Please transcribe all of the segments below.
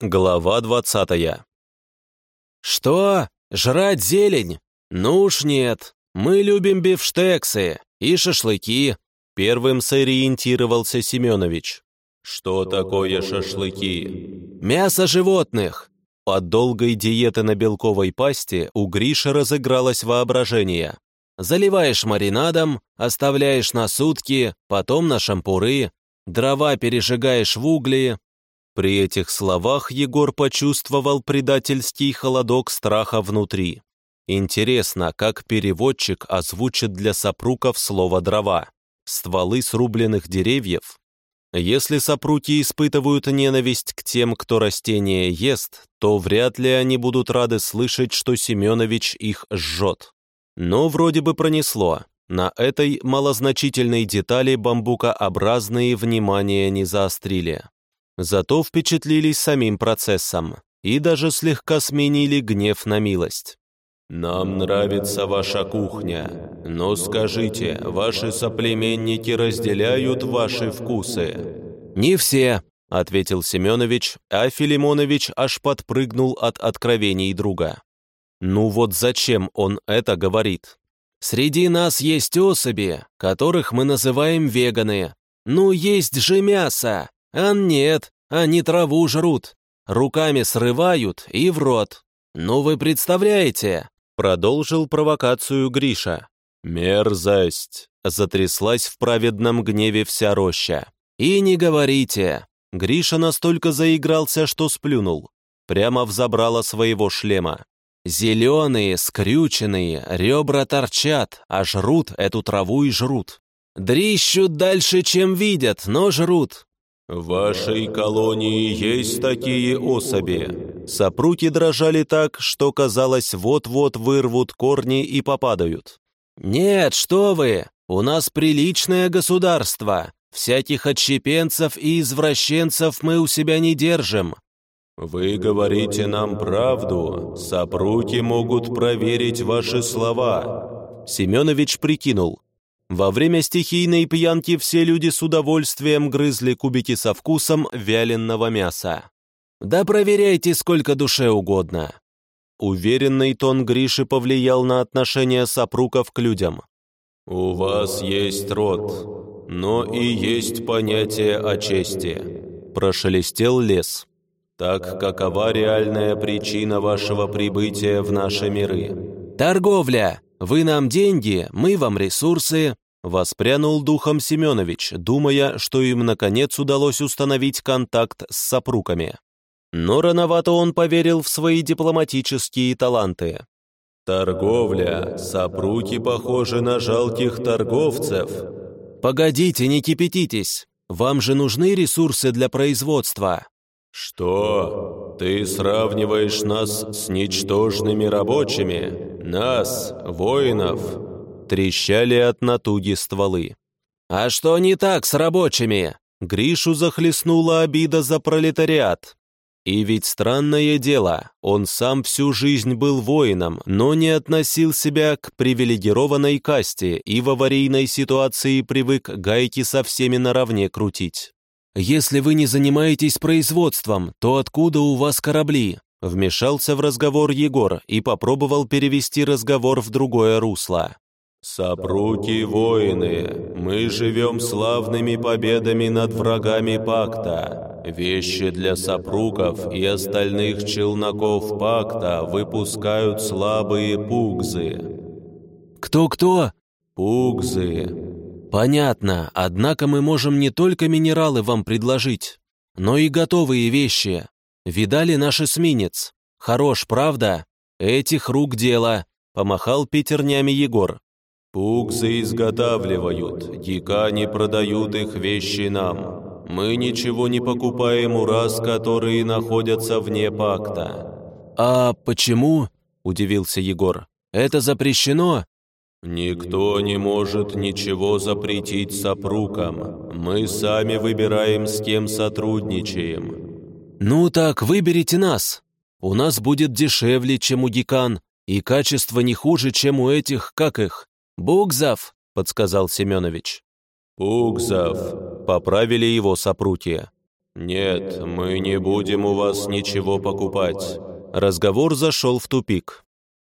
Глава двадцатая. «Что? Жрать зелень? Ну уж нет. Мы любим бифштексы и шашлыки», — первым сориентировался Семенович. «Что такое шашлыки?» «Мясо животных». От долгой диеты на белковой пасте у Гриши разыгралось воображение. Заливаешь маринадом, оставляешь на сутки, потом на шампуры, дрова пережигаешь в угли, при этих словах Егор почувствовал предательский холодок страха внутри. Интересно, как переводчик озвучит для сопруков слово «дрова». Стволы срубленных деревьев? Если сопруки испытывают ненависть к тем, кто растения ест, то вряд ли они будут рады слышать, что Семенович их жжет. Но вроде бы пронесло. На этой малозначительной детали бамбукообразные внимания не заострили. Зато впечатлились самим процессом и даже слегка сменили гнев на милость. «Нам нравится ваша кухня, но скажите, ваши соплеменники разделяют ваши вкусы?» «Не все», — ответил Семенович, а Филимонович аж подпрыгнул от откровений друга. «Ну вот зачем он это говорит? Среди нас есть особи, которых мы называем веганы. Ну, есть же мясо, а нет, они траву жрут, руками срывают и в рот. Ну вы представляете?» Продолжил провокацию Гриша. «Мерзость!» Затряслась в праведном гневе вся роща. «И не говорите!» Гриша настолько заигрался, что сплюнул. Прямо взобрало своего шлема. Зеленые, скрюченные, ребра торчат, а жрут эту траву и жрут. Дрищут дальше, чем видят, но жрут. «В вашей колонии есть такие особи?» Сопруки дрожали так, что, казалось, вот-вот вырвут корни и попадают. «Нет, что вы! У нас приличное государство. Всяких отщепенцев и извращенцев мы у себя не держим». «Вы говорите нам правду. Сопруки могут проверить ваши слова». Семенович прикинул. Во время стихийной пьянки все люди с удовольствием грызли кубики со вкусом вяленого мяса. «Да проверяйте сколько душе угодно». Уверенный тон Гриши повлиял на отношение сопруков к людям. «У вас есть род, но и есть понятие о чести», – прошелестел лес. «Так какова реальная причина вашего прибытия в наши миры?» «Торговля!» «Вы нам деньги, мы вам ресурсы», — воспрянул духом Семенович, думая, что им, наконец, удалось установить контакт с сопруками. Но рановато он поверил в свои дипломатические таланты. «Торговля. Сопруки похожи на жалких торговцев». «Погодите, не кипятитесь. Вам же нужны ресурсы для производства». «Что? Ты сравниваешь нас с ничтожными рабочими? Нас, воинов?» Трещали от натуги стволы. «А что не так с рабочими?» Гришу захлестнула обида за пролетариат. И ведь странное дело, он сам всю жизнь был воином, но не относил себя к привилегированной касте и в аварийной ситуации привык гайки со всеми наравне крутить. «Если вы не занимаетесь производством, то откуда у вас корабли?» Вмешался в разговор Егор и попробовал перевести разговор в другое русло. «Сопруки-воины, мы живем славными победами над врагами пакта. Вещи для сопруков и остальных челноков пакта выпускают слабые пугзы». «Кто-кто?» «Пугзы. «Понятно, однако мы можем не только минералы вам предложить, но и готовые вещи. Видали наш эсминец? Хорош, правда? Этих рук дело», — помахал пятернями Егор. «Пуксы изготавливают, дикани продают их вещи нам. Мы ничего не покупаем у рас, которые находятся вне пакта». «А почему?» — удивился Егор. «Это запрещено?» «Никто не может ничего запретить сопрукам. Мы сами выбираем, с кем сотрудничаем». «Ну так, выберите нас. У нас будет дешевле, чем у Дикан, и качество не хуже, чем у этих, как их, Бугзов», — подсказал Семенович. «Бугзов», — поправили его сопруки. «Нет, мы не будем у вас ничего покупать». Разговор зашел в тупик.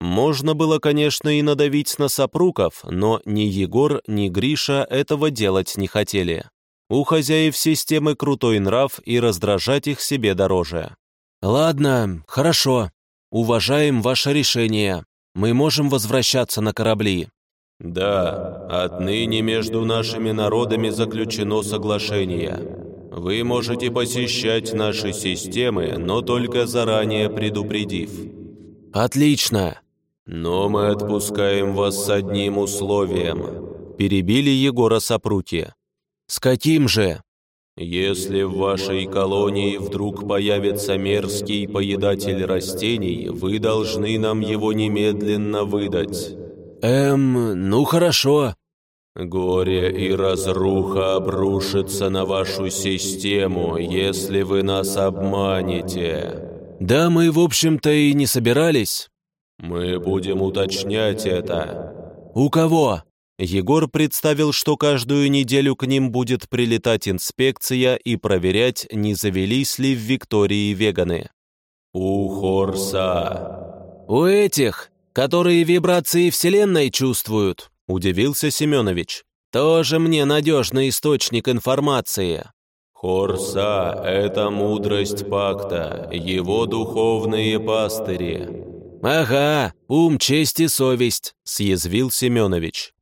Можно было, конечно, и надавить на сопруков, но ни Егор, ни Гриша этого делать не хотели. У хозяев системы крутой нрав, и раздражать их себе дороже. «Ладно, хорошо. Уважаем ваше решение. Мы можем возвращаться на корабли». «Да, отныне между нашими народами заключено соглашение. Вы можете посещать наши системы, но только заранее предупредив». «Отлично!» «Но мы отпускаем вас с одним условием», – перебили Егора сопруки. «С каким же?» «Если в вашей колонии вдруг появится мерзкий поедатель растений, вы должны нам его немедленно выдать». «Эм, ну хорошо». «Горе и разруха обрушится на вашу систему, если вы нас обманете». «Да мы, в общем-то, и не собирались». «Мы будем уточнять это». «У кого?» Егор представил, что каждую неделю к ним будет прилетать инспекция и проверять, не завелись ли в Виктории веганы. «У Хорса». «У этих, которые вибрации Вселенной чувствуют», – удивился Семенович. «Тоже мне надежный источник информации». «Хорса – это мудрость пакта, его духовные пастыри». «Ага, ум, честь и совесть», – съязвил Семенович.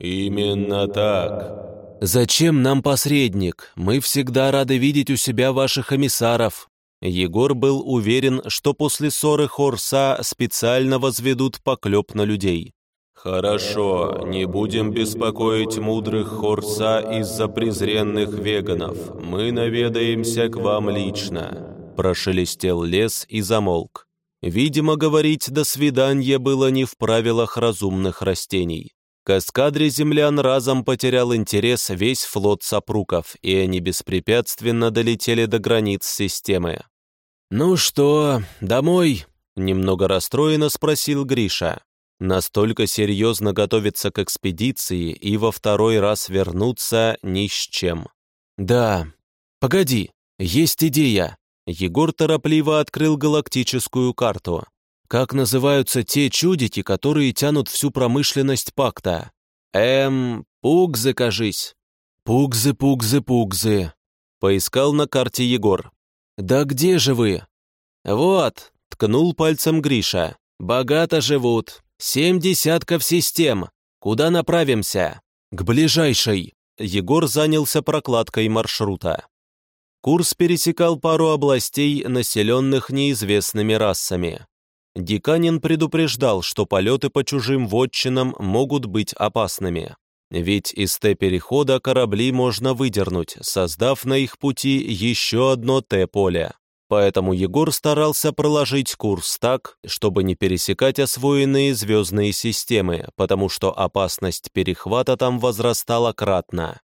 «Именно так». «Зачем нам посредник? Мы всегда рады видеть у себя ваших эмиссаров». Егор был уверен, что после ссоры Хорса специально возведут поклеп на людей. «Хорошо, не будем беспокоить мудрых Хорса из-за презренных веганов. Мы наведаемся к вам лично», – прошелестел лес и замолк. Видимо, говорить «до свидания» было не в правилах разумных растений. К эскадре землян разом потерял интерес весь флот сопруков, и они беспрепятственно долетели до границ системы. «Ну что, домой?» — немного расстроенно спросил Гриша. Настолько серьезно готовиться к экспедиции и во второй раз вернуться ни с чем. «Да. Погоди, есть идея». Егор торопливо открыл галактическую карту. Как называются те чудики, которые тянут всю промышленность пакта? Эм, пугзы, кажись. Пугзы, пугзы, пугзы. Поискал на карте Егор. Да где же вы? Вот, ткнул пальцем Гриша. Богато живут. Семь десятков систем. Куда направимся? К ближайшей. Егор занялся прокладкой маршрута. Курс пересекал пару областей, населенных неизвестными расами. Диканин предупреждал, что полеты по чужим вотчинам могут быть опасными. Ведь из Т-перехода корабли можно выдернуть, создав на их пути еще одно Т-поле. Поэтому Егор старался проложить курс так, чтобы не пересекать освоенные звездные системы, потому что опасность перехвата там возрастала кратно.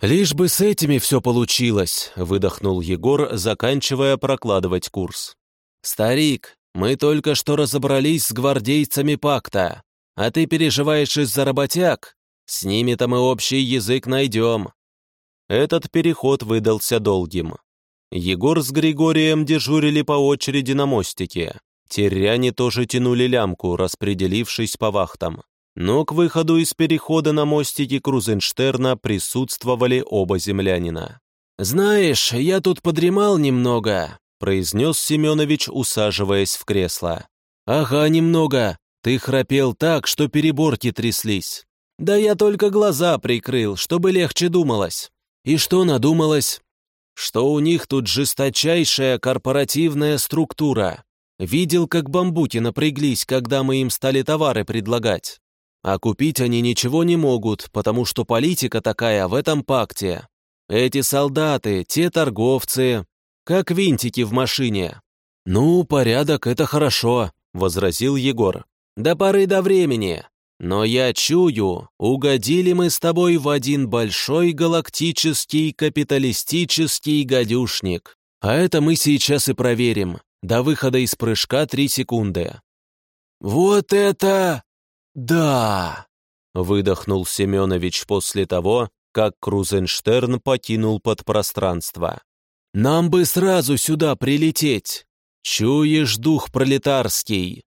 «Лишь бы с этими все получилось», — выдохнул Егор, заканчивая прокладывать курс. «Старик, мы только что разобрались с гвардейцами пакта, а ты переживаешь из-за работяг? С ними-то мы общий язык найдем». Этот переход выдался долгим. Егор с Григорием дежурили по очереди на мостике. Теряне тоже тянули лямку, распределившись по вахтам. Но к выходу из перехода на мостике Крузенштерна присутствовали оба землянина. «Знаешь, я тут подремал немного», произнес Семенович, усаживаясь в кресло. «Ага, немного. Ты храпел так, что переборки тряслись. Да я только глаза прикрыл, чтобы легче думалось. И что надумалось? Что у них тут жесточайшая корпоративная структура. Видел, как бамбуки напряглись, когда мы им стали товары предлагать. А купить они ничего не могут, потому что политика такая в этом пакте. Эти солдаты, те торговцы, как винтики в машине». «Ну, порядок — это хорошо», — возразил Егор. «До поры до времени. Но я чую, угодили мы с тобой в один большой галактический капиталистический гадюшник. А это мы сейчас и проверим. До выхода из прыжка три секунды». «Вот это... да!» — выдохнул Семенович после того, как Крузенштерн покинул подпространство. Нам бы сразу сюда прилететь! Чуешь дух пролетарский!»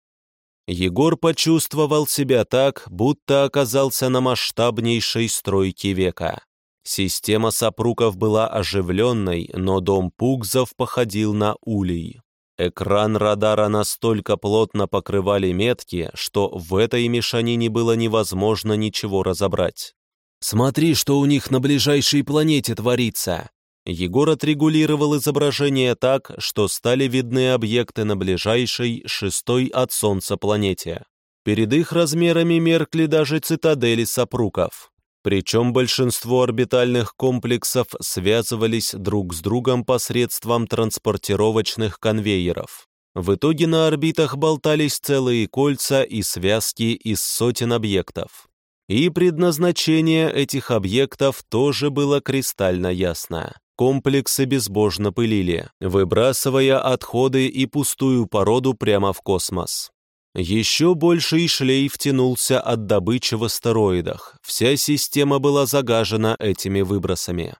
Егор почувствовал себя так, будто оказался на масштабнейшей стройке века. Система сопруков была оживленной, но дом Пугзов походил на улей. Экран радара настолько плотно покрывали метки, что в этой мешанине было невозможно ничего разобрать. «Смотри, что у них на ближайшей планете творится!» Егор отрегулировал изображение так, что стали видны объекты на ближайшей, шестой от Солнца планете. Перед их размерами меркли даже цитадели сопруков. Причем большинство орбитальных комплексов связывались друг с другом посредством транспортировочных конвейеров. В итоге на орбитах болтались целые кольца и связки из сотен объектов. И предназначение этих объектов тоже было кристально ясно. Комплексы безбожно пылили, выбрасывая отходы и пустую породу прямо в космос. Еще больший шлейф тянулся от добычи в астероидах. Вся система была загажена этими выбросами.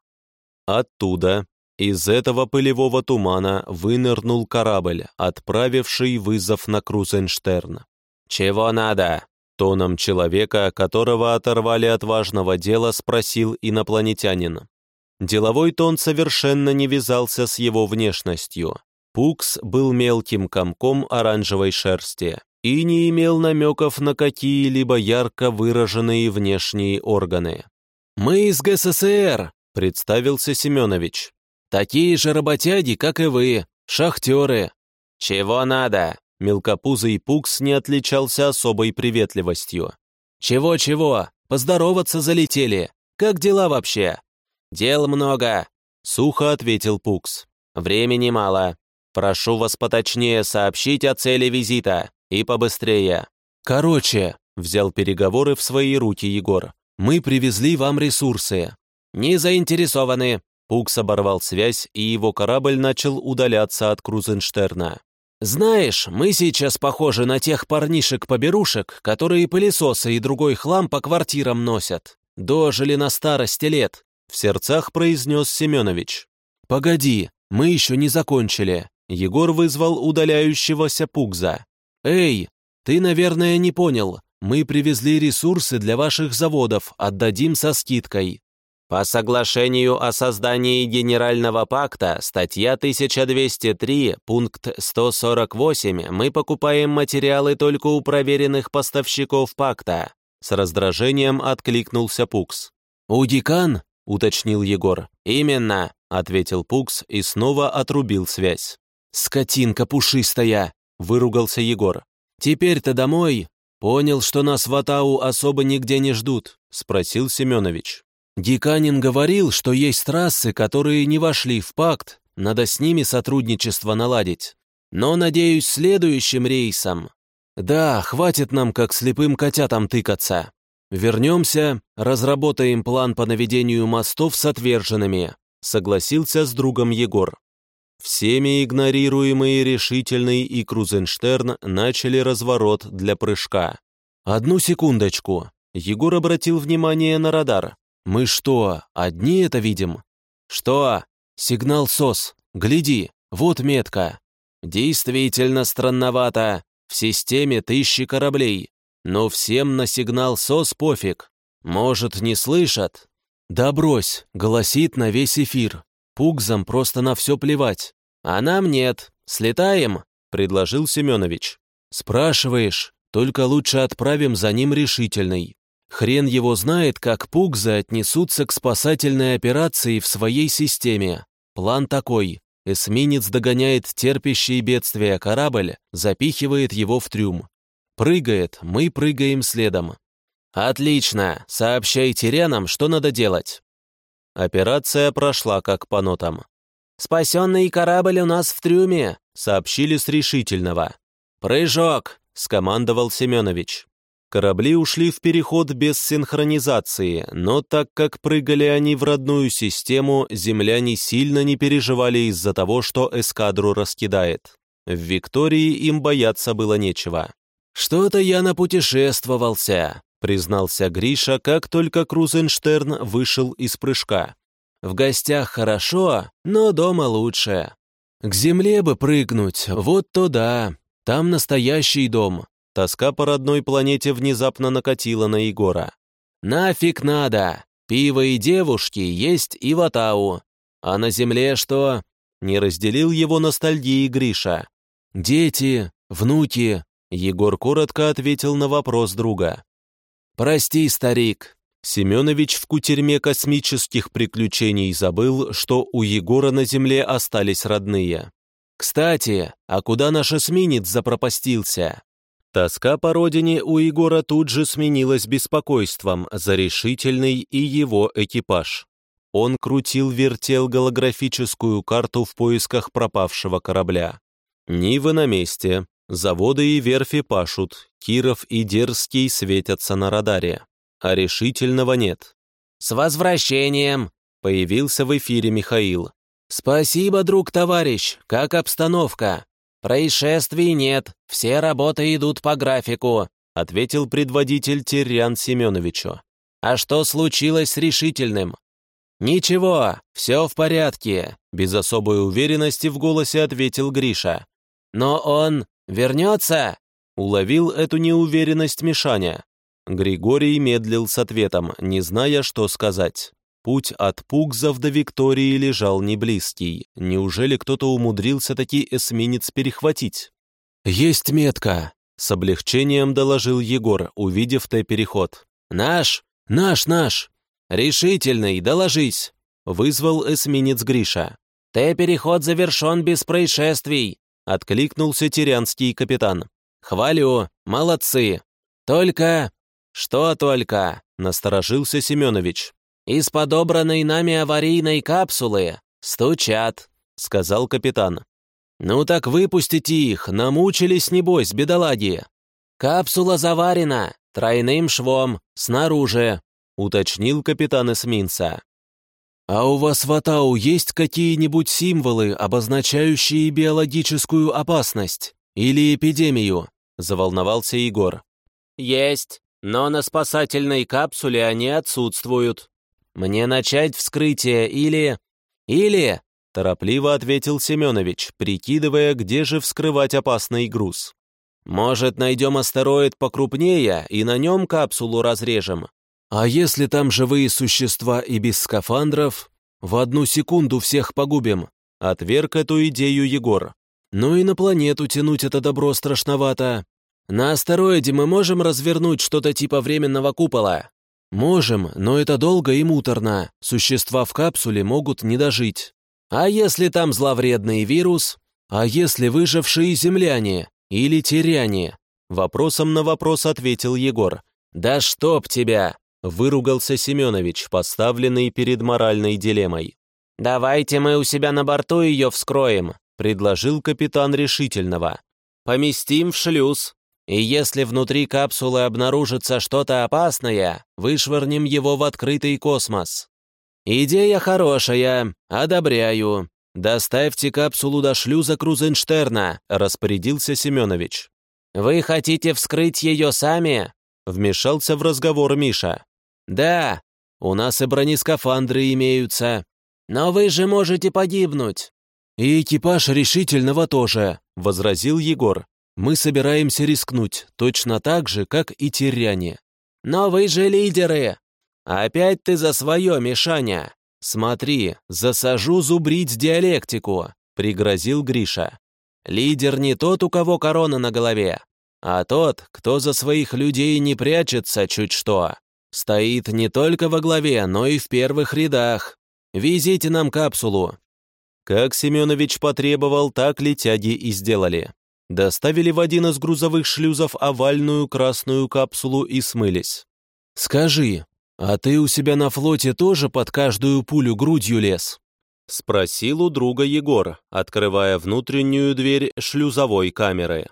Оттуда, из этого пылевого тумана, вынырнул корабль, отправивший вызов на Крузенштерн. «Чего надо?» Тоном человека, которого оторвали от важного дела, спросил инопланетянин. Деловой тон совершенно не вязался с его внешностью. Пукс был мелким комком оранжевой шерсти, и не имел намеков на какие-либо ярко выраженные внешние органы. «Мы из ГССР», — представился Семенович. «Такие же работяги, как и вы, шахтеры». «Чего надо?» Мелкопузый Пукс не отличался особой приветливостью. «Чего-чего? Поздороваться залетели. Как дела вообще?» «Дел много», — сухо ответил Пукс. «Времени мало. Прошу вас поточнее сообщить о цели визита. И побыстрее. Короче, взял переговоры в свои руки Егор. Мы привезли вам ресурсы. Не заинтересованы. Пукс оборвал связь, и его корабль начал удаляться от Крузенштерна. «Знаешь, мы сейчас похожи на тех парнишек-поберушек, которые пылесосы и другой хлам по квартирам носят. Дожили на старости лет», — в сердцах произнес Семенович. «Погоди, мы еще не закончили». Егор вызвал удаляющегося Пугза. «Эй, ты, наверное, не понял. Мы привезли ресурсы для ваших заводов, отдадим со скидкой». По соглашению о создании Генерального пакта, статья 1203, пункт 148, мы покупаем материалы только у проверенных поставщиков пакта. С раздражением откликнулся Пукс. «У декан?» — уточнил Егор. «Именно», — ответил Пукс и снова отрубил связь. «Скотинка пушистая!» выругался Егор. «Теперь-то домой. Понял, что нас в Атау особо нигде не ждут?» — спросил Семенович. «Диканин говорил, что есть трассы, которые не вошли в пакт, надо с ними сотрудничество наладить. Но, надеюсь, следующим рейсом. Да, хватит нам, как слепым котятам, тыкаться. Вернемся, разработаем план по наведению мостов с отверженными», — согласился с другом Егор. Всеми игнорируемые Решительный и Крузенштерн начали разворот для прыжка. «Одну секундочку!» Егор обратил внимание на радар. «Мы что, одни это видим?» «Что?» «Сигнал СОС. Гляди, вот метка». «Действительно странновато. В системе тысячи кораблей. Но всем на сигнал СОС пофиг. Может, не слышат?» «Да брось, голосит на весь эфир. Пугзам просто на все плевать. А нам нет. Слетаем?» — предложил Семенович. «Спрашиваешь, только лучше отправим за ним решительный. Хрен его знает, как Пугзы отнесутся к спасательной операции в своей системе. План такой. Эсминец догоняет терпящий бедствия корабль, запихивает его в трюм. Прыгает, мы прыгаем следом. «Отлично! Сообщайте Рянам, что надо делать!» Операция прошла как по нотам. «Спасенный корабль у нас в трюме», — сообщили с решительного. «Прыжок», — скомандовал Семенович. Корабли ушли в переход без синхронизации, но так как прыгали они в родную систему, земляне сильно не переживали из-за того, что эскадру раскидает. В Виктории им бояться было нечего. «Что-то я напутешествовался», признался Гриша, как только Крузенштерн вышел из прыжка. В гостях хорошо, но дома лучше. К земле бы прыгнуть, вот то да, там настоящий дом. Тоска по родной планете внезапно накатила на Егора. Нафиг надо, пиво и девушки есть и в Атау. А на земле что? Не разделил его ностальгии Гриша. Дети, внуки. Егор коротко ответил на вопрос друга. «Прости, старик, Семенович в кутерьме космических приключений забыл, что у Егора на Земле остались родные. «Кстати, а куда наш эсминец запропастился?» Тоска по родине у Егора тут же сменилась беспокойством за решительный и его экипаж. Он крутил-вертел голографическую карту в поисках пропавшего корабля. Нивы на месте, заводы и верфи пашут, Киров и Дерзкий светятся на радаре а решительного нет. «С возвращением!» — появился в эфире Михаил. «Спасибо, друг-товарищ, как обстановка?» «Происшествий нет, все работы идут по графику», — ответил предводитель Терян Семеновичу. «А что случилось с решительным?» «Ничего, все в порядке», — без особой уверенности в голосе ответил Гриша. «Но он вернется?» — уловил эту неуверенность Мишаня. Григорий медлил с ответом, не зная, что сказать. Путь от Пугзов до Виктории лежал неблизкий. Неужели кто-то умудрился таки эсминец перехватить? «Есть метка!» — с облегчением доложил Егор, увидев Т-переход. «Наш! Наш, наш! Решительный, доложись!» — вызвал эсминец Гриша. «Т-переход завершен без происшествий!» — откликнулся тирянский капитан. «Хвалю, молодцы! Только «Что только?» — насторожился Семенович. «Из подобранной нами аварийной капсулы стучат», — сказал капитан. «Ну так выпустите их, намучились, небось, бедолаги». «Капсула заварена, тройным швом, снаружи», — уточнил капитан эсминца. «А у вас в Атау есть какие-нибудь символы, обозначающие биологическую опасность или эпидемию?» — заволновался Егор. «Есть но на спасательной капсуле они отсутствуют. Мне начать вскрытие или... Или...» — торопливо ответил Семенович, прикидывая, где же вскрывать опасный груз. «Может, найдем астероид покрупнее и на нем капсулу разрежем? А если там живые существа и без скафандров? В одну секунду всех погубим», — отверг эту идею Егор. «Ну и на планету тянуть это добро страшновато. На астероиде мы можем развернуть что-то типа временного купола? Можем, но это долго и муторно. Существа в капсуле могут не дожить. А если там зловредный вирус? А если выжившие земляне? Или теряне? Вопросом на вопрос ответил Егор. «Да чтоб тебя!» — выругался Семенович, поставленный перед моральной дилеммой. «Давайте мы у себя на борту ее вскроем», — предложил капитан решительного. «Поместим в шлюз, и если внутри капсулы обнаружится что-то опасное, вышвырнем его в открытый космос. Идея хорошая, одобряю. Доставьте капсулу до шлюза Крузенштерна, распорядился Семенович. Вы хотите вскрыть ее сами? Вмешался в разговор Миша. Да, у нас и бронескафандры имеются. Но вы же можете погибнуть. И экипаж решительного тоже, возразил Егор. Мы собираемся рискнуть, точно так же, как и тиряне. Но вы же лидеры! Опять ты за свое, Мишаня! Смотри, засажу зубрить диалектику, пригрозил Гриша. Лидер не тот, у кого корона на голове, а тот, кто за своих людей не прячется чуть что. Стоит не только во главе, но и в первых рядах. Везите нам капсулу». Как Семенович потребовал, так летяги и сделали доставили в один из грузовых шлюзов овальную красную капсулу и смылись. «Скажи, а ты у себя на флоте тоже под каждую пулю грудью лез?» Спросил у друга Егор, открывая внутреннюю дверь шлюзовой камеры.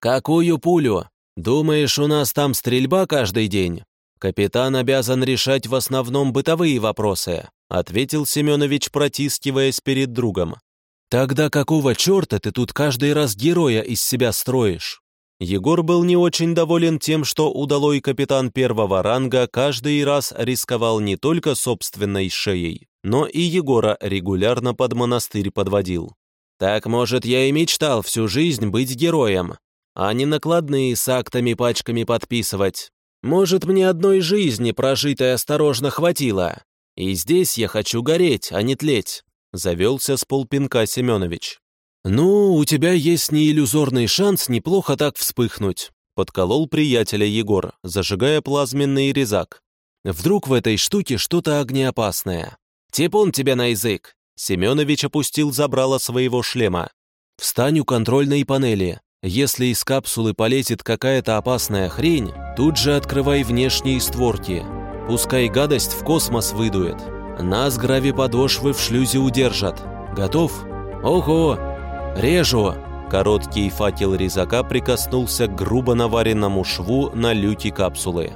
«Какую пулю? Думаешь, у нас там стрельба каждый день?» «Капитан обязан решать в основном бытовые вопросы», ответил Семенович, протискиваясь перед другом. «Тогда какого черта ты тут каждый раз героя из себя строишь?» Егор был не очень доволен тем, что удалой капитан первого ранга каждый раз рисковал не только собственной шеей, но и Егора регулярно под монастырь подводил. Так, может, я и мечтал всю жизнь быть героем, а не накладные с актами пачками подписывать. Может, мне одной жизни прожитой осторожно хватило. И здесь я хочу гореть, а не тлеть», — завелся с полпинка Семенович. «Ну, у тебя есть неиллюзорный шанс неплохо так вспыхнуть», — подколол приятеля Егор, зажигая плазменный резак. «Вдруг в этой штуке что-то огнеопасное?» «Типун тебе на язык!» Семенович опустил забрало своего шлема. «Встань у контрольной панели. Если из капсулы полезет какая-то опасная хрень, тут же открывай внешние створки. Пускай гадость в космос выдует. Нас гравиподошвы в шлюзе удержат. Готов? Ого! Режу!» Короткий факел резака прикоснулся к грубо наваренному шву на люке капсулы.